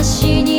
私に